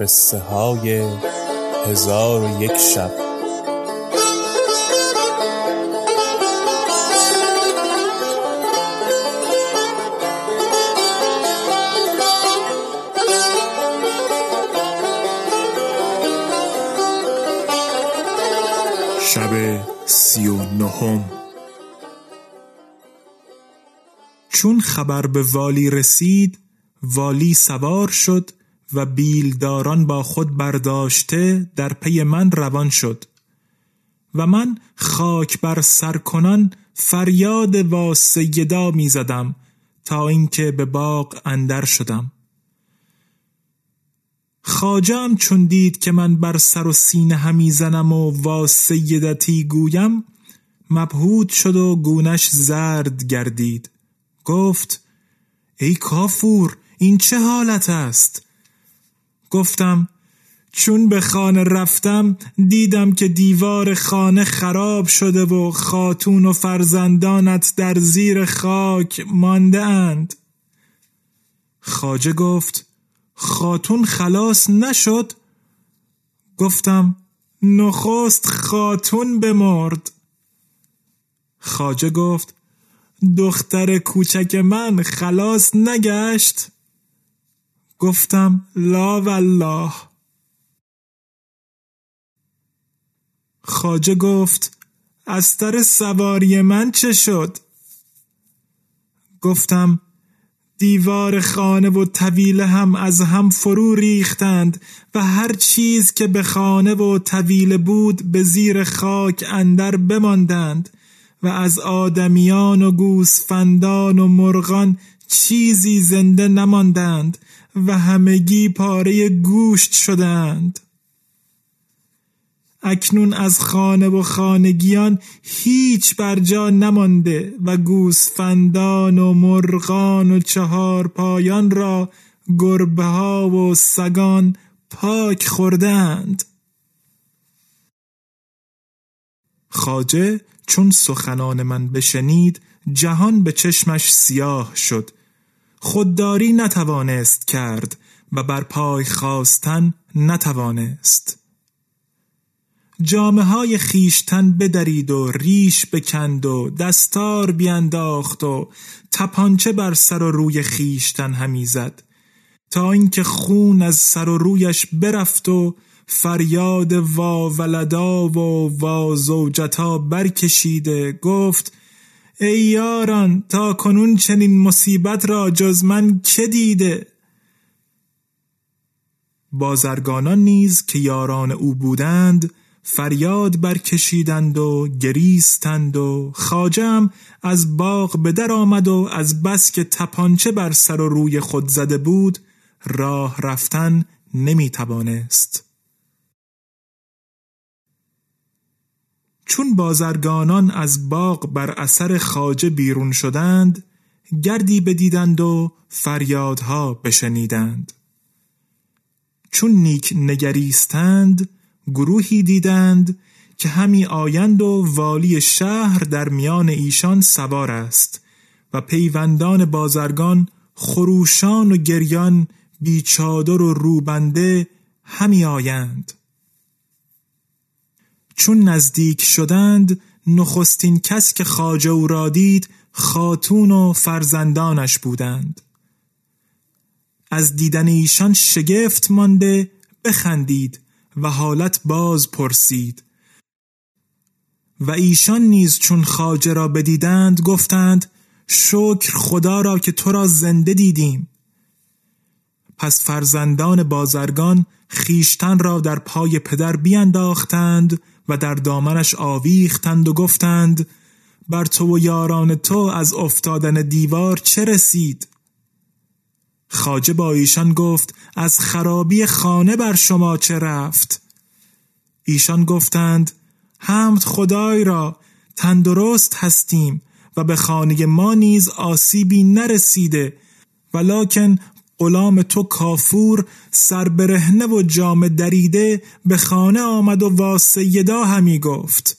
قصه های هزار و یک شب. شب سی و نهم. چون خبر به والی رسید والی سوار شد و بیلداران با خود برداشته در پی من روان شد. و من خاک بر سر کنان فریاد وا سیدا می زدم تا اینکه به باغ اندر شدم. خاجم چون دید که من بر سر و سینه همی زنم و وا سیدتی گویم مبهود شد و گونش زرد گردید. گفت ای کافور این چه حالت است؟ گفتم چون به خانه رفتم دیدم که دیوار خانه خراب شده و خاتون و فرزندانت در زیر خاک مانده اند خاجه گفت خاتون خلاص نشد؟ گفتم نخست خاتون بمرد. خاجه گفت دختر کوچک من خلاص نگشت؟ گفتم لا والله. خاجه گفت استر سواری من چه شد؟ گفتم دیوار خانه و طویله هم از هم فرو ریختند و هر چیز که به خانه و طویله بود به زیر خاک اندر بماندند و از آدمیان و گوسفندان و مرغان چیزی زنده نماندند و همگی پاره گوشت شدند. اکنون از خانه و خانگیان هیچ بر جا نمانده و گوسفندان و مرغان و چهار پایان را گربه ها و سگان پاک خوردند. خاجه چون سخنان من بشنید جهان به چشمش سیاه شد. خودداری نتوانست کرد و بر پای خواستن نتوانست. جامعه های خیشتن بدرید و ریش بکند و دستار بینداخت و تپانچه بر سر و روی خیشتن همی زد. تا اینکه خون از سر و رویش برفت و فریاد وا ولدا و وا زوجتا برکشیده گفت ای یاران تا کنون چنین مصیبت را جز من که دیده؟ بازرگانان نیز که یاران او بودند فریاد برکشیدند و گریستند و خاجم از باغ به در آمد و از بس که تپانچه بر سر و روی خود زده بود راه رفتن نمی توانست چون بازرگانان از باغ بر اثر خاجه بیرون شدند گردی بدیدند و فریادها بشنیدند. چون نیک نگریستند گروهی دیدند که همی آیند و والی شهر در میان ایشان سوار است و پیوندان بازرگان خروشان و گریان بیچادر و روبنده همی آیند. چون نزدیک شدند نخستین کس که خاجه او را دید خاتون و فرزندانش بودند. از دیدن ایشان شگفت مانده بخندید و حالت باز پرسید. و ایشان نیز چون خاجه را بدیدند گفتند شکر خدا را که تو را زنده دیدیم. پس فرزندان بازرگان خیشتن را در پای پدر بیانداختند و در دامنش آویختند و گفتند بر تو و یاران تو از افتادن دیوار چه رسید؟ خاجه با ایشان گفت از خرابی خانه بر شما چه رفت؟ ایشان گفتند حمد خدای را تندرست هستیم و به خانه ما نیز آسیبی نرسیده ولکن غلام تو کافور سربرهنه و جام دریده به خانه آمد و واسیدا همی گفت.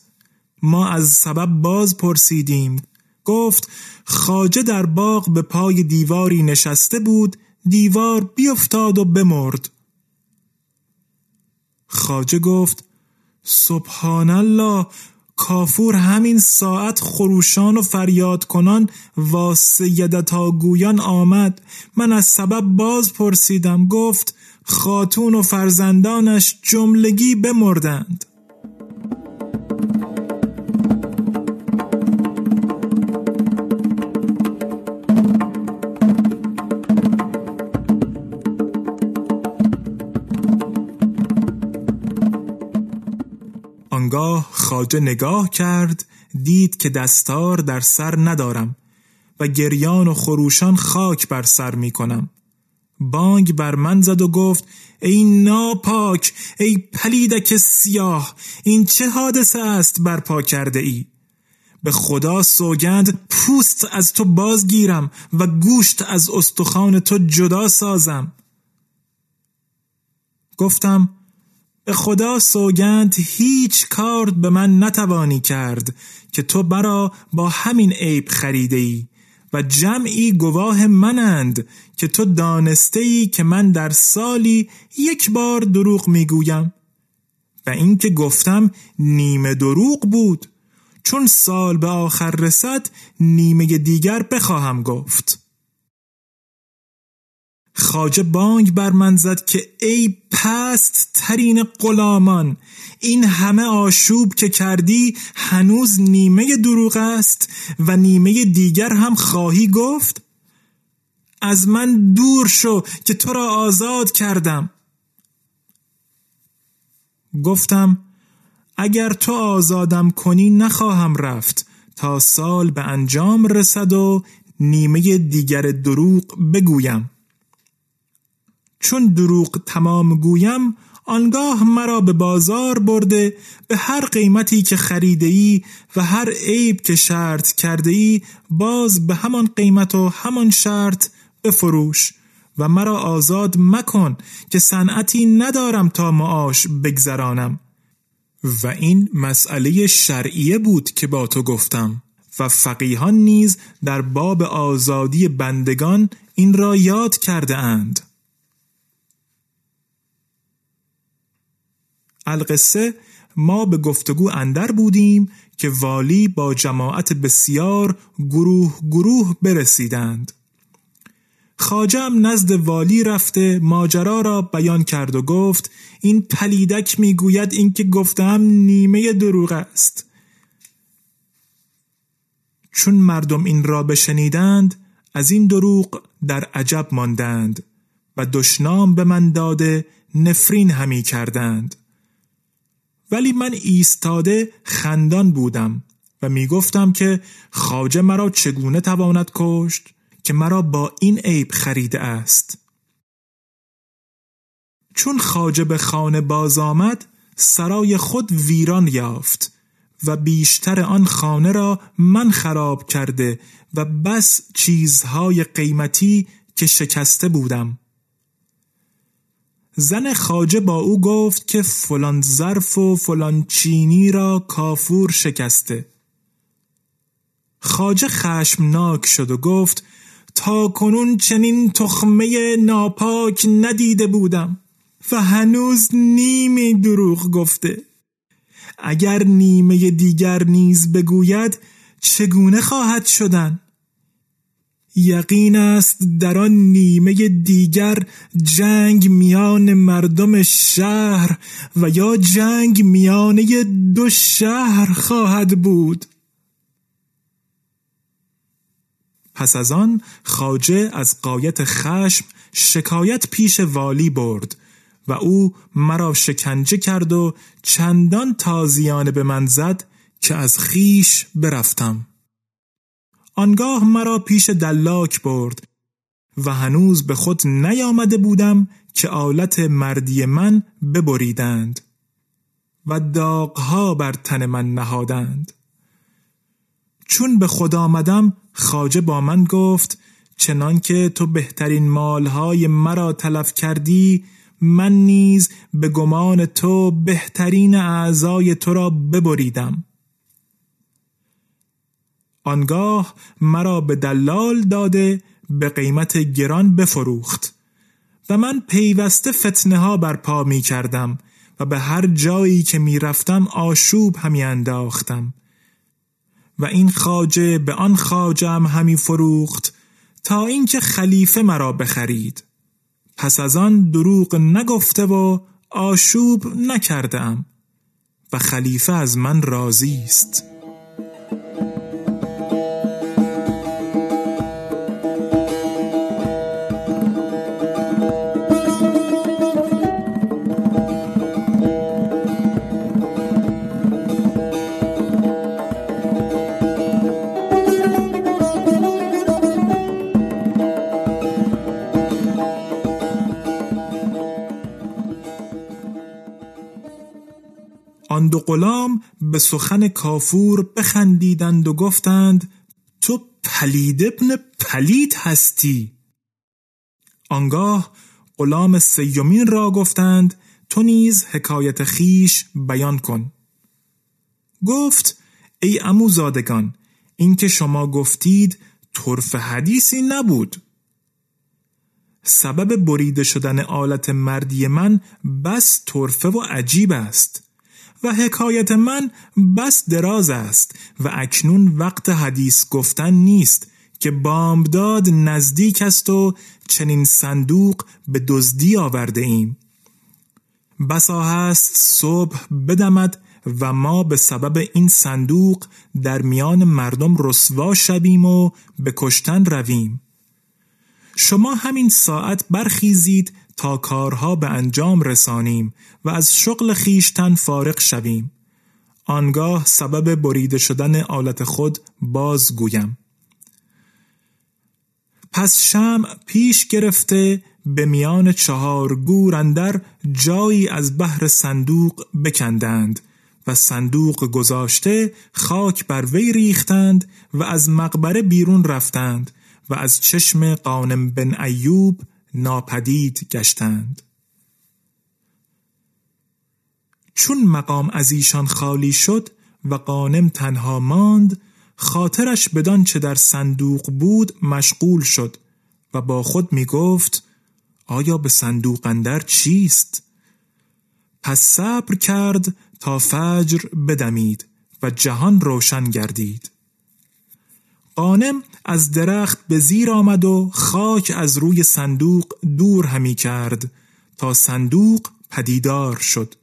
ما از سبب باز پرسیدیم. گفت خاجه در باغ به پای دیواری نشسته بود دیوار بیفتاد و بمرد. خاجه گفت سبحان الله کافور همین ساعت خروشان و فریاد کنان و سیدتا گویان آمد. من از سبب باز پرسیدم گفت خاتون و فرزندانش جملگی بمردند. آنگاه خاجه نگاه کرد دید که دستار در سر ندارم و گریان و خروشان خاک بر سر می کنم. بانگ بر من زد و گفت ای ناپاک ای پلیدک سیاه این چه حادثه است برپا کرده ای به خدا سوگند پوست از تو بازگیرم و گوشت از استخوان تو جدا سازم. گفتم به خدا سوگند هیچ کار به من نتوانی کرد که تو برا با همین عیب خریده ای و جمعی گواه منند که تو دانسته ای که من در سالی یک بار دروغ می‌گویم. و اینکه گفتم نیمه دروغ بود چون سال به آخر رسد نیمه دیگر بخواهم گفت. خاجه بانگ بر من زد که ای پست ترین غلامان این همه آشوب که کردی هنوز نیمه دروغ است و نیمه دیگر هم خواهی گفت؟ از من دور شو که تو را آزاد کردم. گفتم اگر تو آزادم کنی نخواهم رفت تا سال به انجام رسد و نیمه دیگر دروغ بگویم. چون دروغ تمام گویم آنگاه مرا به بازار برده به هر قیمتی که خریده ای و هر عیب که شرط کرده ای باز به همان قیمت و همان شرط بفروش و مرا آزاد مکن که صنعتی ندارم تا معاش بگذرانم. و این مسئله شرعیه بود که با تو گفتم و فقیهان نیز در باب آزادی بندگان این را یاد کرده اند. القصه ما به گفتگو اندر بودیم که والی با جماعت بسیار گروه گروه برسیدند. خاجم نزد والی رفته ماجرا را بیان کرد و گفت این پلیدک می‌گوید اینکه گفتم نیمه دروغ است. چون مردم این را بشنیدند از این دروغ در عجب ماندند و دشنام به من داده نفرین همی کردند. ولی من ایستاده خندان بودم و می گفتم که خاجه مرا چگونه تواند کشت که مرا با این عیب خریده است. چون خاجه به خانه باز آمد سرای خود ویران یافت و بیشتر آن خانه را من خراب کرده و بس چیزهای قیمتی که شکسته بودم. زن خاجه با او گفت که فلان ظرف و فلان چینی را کافور شکسته. خاجه خشمناک شد و گفت تا کنون چنین تخمه ناپاک ندیده بودم و هنوز نیمی دروغ گفته. اگر نیمه دیگر نیز بگوید چگونه خواهد شدن؟ یقین است در آن نیمه دیگر جنگ میان مردم شهر و یا جنگ میانه دو شهر خواهد بود. پس از آن خاجه از قایت خشم شکایت پیش والی برد و او مرا شکنجه کرد و چندان تازیانه به من زد که از خیش برفتم. آنگاه مرا پیش دلاک برد و هنوز به خود نیامده بودم که آلت مردی من ببریدند و داغها بر تن من نهادند. چون به خود آمدم خاجه با من گفت چنان که تو بهترین مالهای مرا تلف کردی من نیز به گمان تو بهترین اعضای تو را ببریدم. آنگاه مرا به دلال داده به قیمت گران بفروخت. و من پیوسته فتنه ها برپا می کردم و به هر جایی که می رفتم آشوب همی انداختم. و این خاجه به آن خاجم همی فروخت تا اینکه خلیفه مرا بخرید. پس از آن دروغ نگفته و آشوب نکردم. و خلیفه از من راضی است. دو غلام به سخن کافور بخندیدند و گفتند تو پلید ابن پلید هستی. آنگاه غلام سیومین را گفتند تو نیز حکایت خویش بیان کن. گفت ای عموزادگان اینکه شما گفتید طرفه حدیثی نبود. سبب بریده شدن آلت مردی من بس طرفه و عجیب است. و حکایت من بس دراز است و اکنون وقت حدیث گفتن نیست که بامداد نزدیک است و چنین صندوق به دزدی آورده ایم. بسا هست صبح بدمد و ما به سبب این صندوق در میان مردم رسوا شویم و به کشتن رویم. شما همین ساعت برخیزید تا کارها به انجام رسانیم و از شغل خیشتن فارغ شویم. آنگاه سبب بریده شدن آلت خود باز گویم. پس شم پیش گرفته به میان چهار گور اندر جایی از بحر صندوق بکندند و صندوق گذاشته خاک بر وی ریختند و از مقبره بیرون رفتند و از چشم قانم بن ایوب ناپدید گشتند چون مقام از ایشان خالی شد و قانم تنها ماند خاطرش بدان چه در صندوق بود مشغول شد و با خود می گفت آیا به صندوق اندر چیست؟ پس صبر کرد تا فجر بدمید و جهان روشن گردید قانم از درخت به زیر آمد و خاک از روی صندوق دور همی کرد تا صندوق پدیدار شد.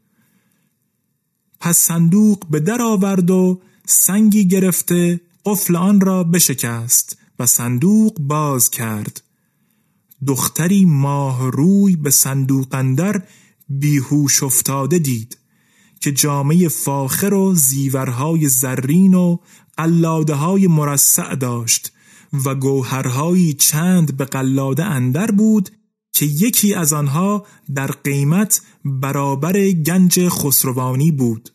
پس صندوق به در آورد و سنگی گرفته قفل آن را بشکست و صندوق باز کرد. دختری ماه روی به صندوق اندر بیهوش افتاده دید که جامعه فاخر و زیورهای زرین و قلاده های مرصع داشت و گوهرهایی چند به قلاده اندر بود که یکی از آنها در قیمت برابر گنج خسروانی بود.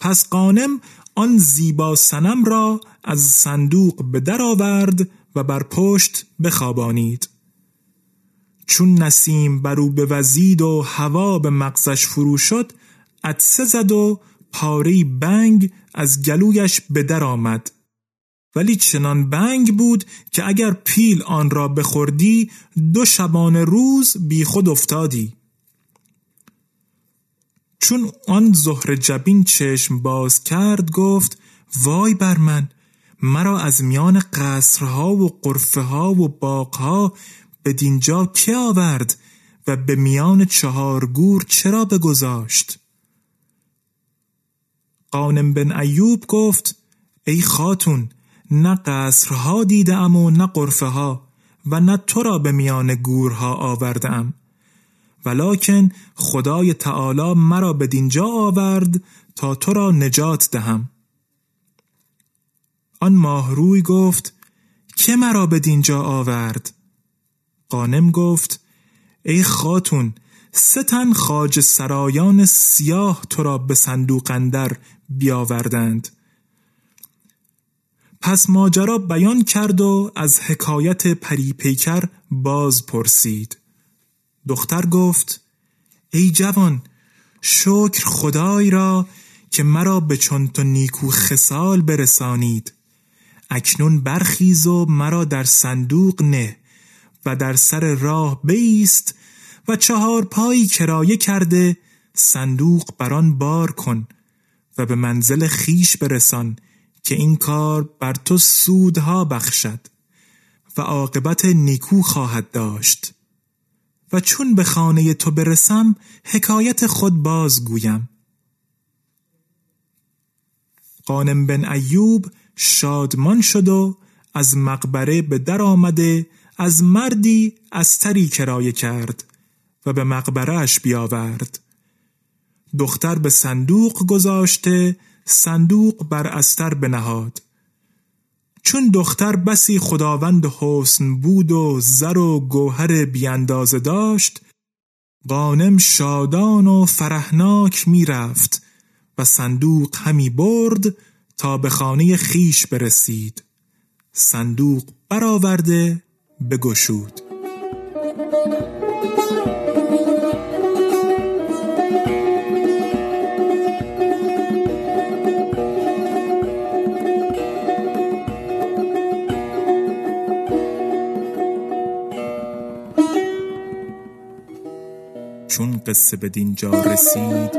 پس قانم آن زیبا سنم را از صندوق به در آورد و بر پشت بخوابانید. چون نسیم بر او بوزید و هوا به مغزش فرو شد عدسه زد و پاره بنگ از گلویش به در آمد. ولی چنان بنگ بود که اگر پیل آن را بخوردی دو شبانه روز بی خود افتادی. چون آن زهر جبین چشم باز کرد گفت وای بر من مرا از میان قصرها و قرفه ها و باغها به دینجا که آورد و به میان چهار گور چرا بگذاشت؟ قانم بن ایوب گفت ای خاتون نه قصرها دیدم و نه قرفه ها و نه تو را به میان گورها آوردم. ولکن خدای تعالی مرا به دینجا آورد تا تو را نجات دهم. آن ماهروی گفت که مرا به دینجا آورد؟ قانم گفت ای خاتون سه خاج سرایان سیاه تو را به صندوق اندر بیاوردند. پس ماجرا بیان کرد و از حکایت پری پیکر باز پرسید. دختر گفت ای جوان شکر خدای را که مرا به چون تو نیکو خسال برسانید. اکنون برخیز و مرا در صندوق نه و در سر راه بیست و چهار پایی کرایه کرده صندوق بران بار کن. و به منزل خیش برسان که این کار بر تو سودها بخشد و عاقبت نیکو خواهد داشت. و چون به خانه تو برسم حکایت خود بازگویم قانم بن ایوب شادمان شد و از مقبره به در آمده از مردی استری کرایه کرد و به مقبره اش بیاورد. دختر به صندوق گذاشته صندوق بر استر بنهاد. چون دختر بسی خداوند حسن بود و زر و گوهر بیاندازه داشت قانم شادان و فرهناک می‌رفت و صندوق همی برد تا به خانه خیش برسید. صندوق برآورده بگشود. قصه به دینجا رسید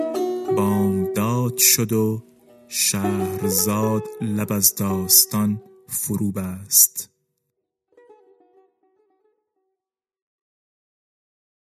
بامداد شد و شهرزاد لب از داستان فرو بست